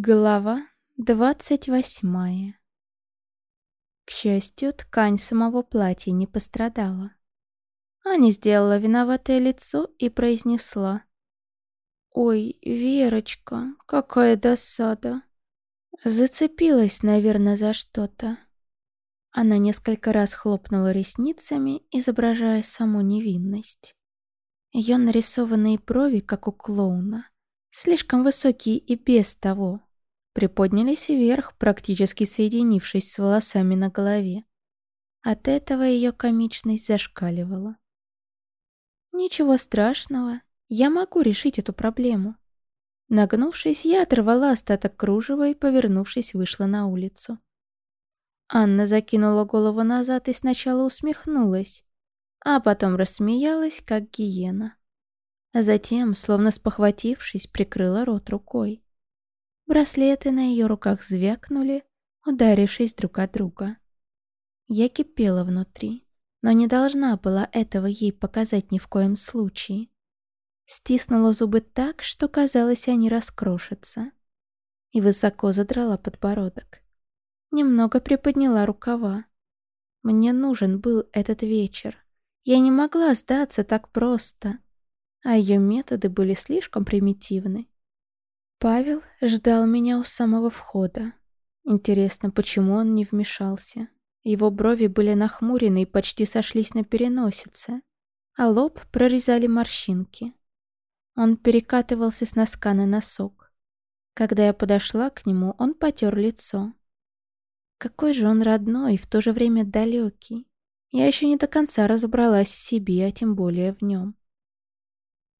Глава двадцать восьмая К счастью, ткань самого платья не пострадала. Аня сделала виноватое лицо и произнесла. «Ой, Верочка, какая досада!» Зацепилась, наверное, за что-то. Она несколько раз хлопнула ресницами, изображая саму невинность. Ее нарисованные брови, как у клоуна, слишком высокие и без того, приподнялись вверх, практически соединившись с волосами на голове. От этого ее комичность зашкаливала. «Ничего страшного, я могу решить эту проблему». Нагнувшись, я оторвала остаток кружева и, повернувшись, вышла на улицу. Анна закинула голову назад и сначала усмехнулась, а потом рассмеялась, как гиена. А затем, словно спохватившись, прикрыла рот рукой. Браслеты на ее руках звякнули, ударившись друг от друга. Я кипела внутри, но не должна была этого ей показать ни в коем случае. Стиснула зубы так, что казалось, они раскрошатся. И высоко задрала подбородок. Немного приподняла рукава. Мне нужен был этот вечер. Я не могла сдаться так просто. А ее методы были слишком примитивны. Павел ждал меня у самого входа. Интересно, почему он не вмешался? Его брови были нахмурены и почти сошлись на переносице, а лоб прорезали морщинки. Он перекатывался с носка на носок. Когда я подошла к нему, он потер лицо. Какой же он родной и в то же время далекий. Я еще не до конца разобралась в себе, а тем более в нем.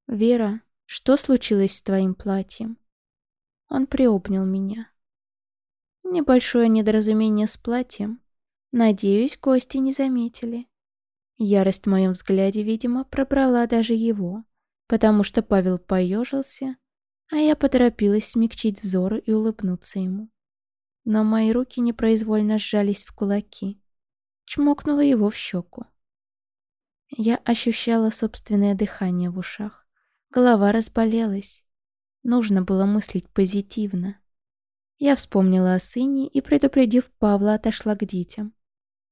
«Вера, что случилось с твоим платьем?» Он приобнял меня. Небольшое недоразумение с платьем. Надеюсь, гости не заметили. Ярость в моем взгляде, видимо, пробрала даже его, потому что Павел поежился, а я поторопилась смягчить взор и улыбнуться ему. Но мои руки непроизвольно сжались в кулаки. Чмокнула его в щеку. Я ощущала собственное дыхание в ушах. Голова разболелась. Нужно было мыслить позитивно. Я вспомнила о сыне и, предупредив Павла, отошла к детям.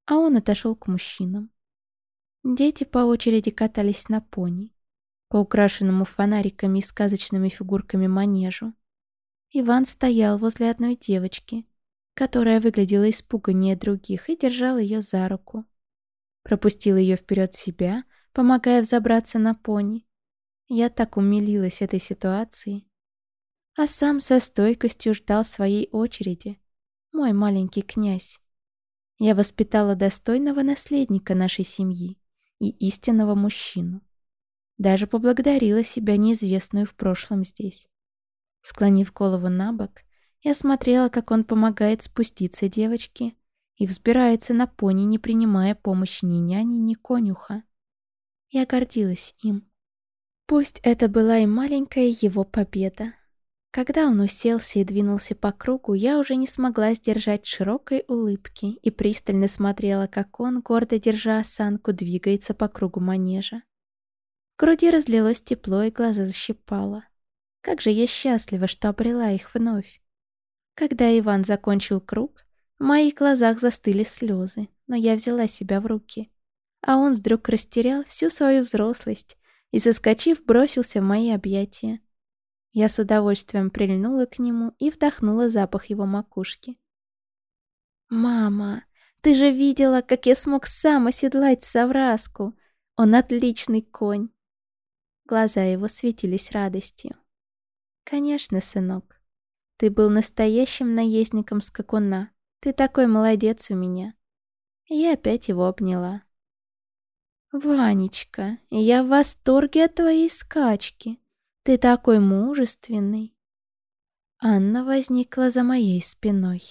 А он отошел к мужчинам. Дети по очереди катались на пони, по украшенному фонариками и сказочными фигурками манежу. Иван стоял возле одной девочки, которая выглядела испуганнее других, и держал ее за руку. Пропустил ее вперед себя, помогая взобраться на пони. Я так умилилась этой ситуации а сам со стойкостью ждал своей очереди. Мой маленький князь. Я воспитала достойного наследника нашей семьи и истинного мужчину. Даже поблагодарила себя неизвестную в прошлом здесь. Склонив голову на бок, я смотрела, как он помогает спуститься девочке и взбирается на пони, не принимая помощи ни няни, ни конюха. Я гордилась им. Пусть это была и маленькая его победа, когда он уселся и двинулся по кругу, я уже не смогла сдержать широкой улыбки и пристально смотрела, как он, гордо держа осанку, двигается по кругу манежа. В груди разлилось тепло и глаза защипало. Как же я счастлива, что обрела их вновь. Когда Иван закончил круг, в моих глазах застыли слезы, но я взяла себя в руки. А он вдруг растерял всю свою взрослость и, соскочив, бросился в мои объятия. Я с удовольствием прильнула к нему и вдохнула запах его макушки. «Мама, ты же видела, как я смог сам оседлать совраску! Он отличный конь!» Глаза его светились радостью. «Конечно, сынок. Ты был настоящим наездником скакуна. Ты такой молодец у меня». Я опять его обняла. «Ванечка, я в восторге от твоей скачки. Ты такой мужественный. Анна возникла за моей спиной.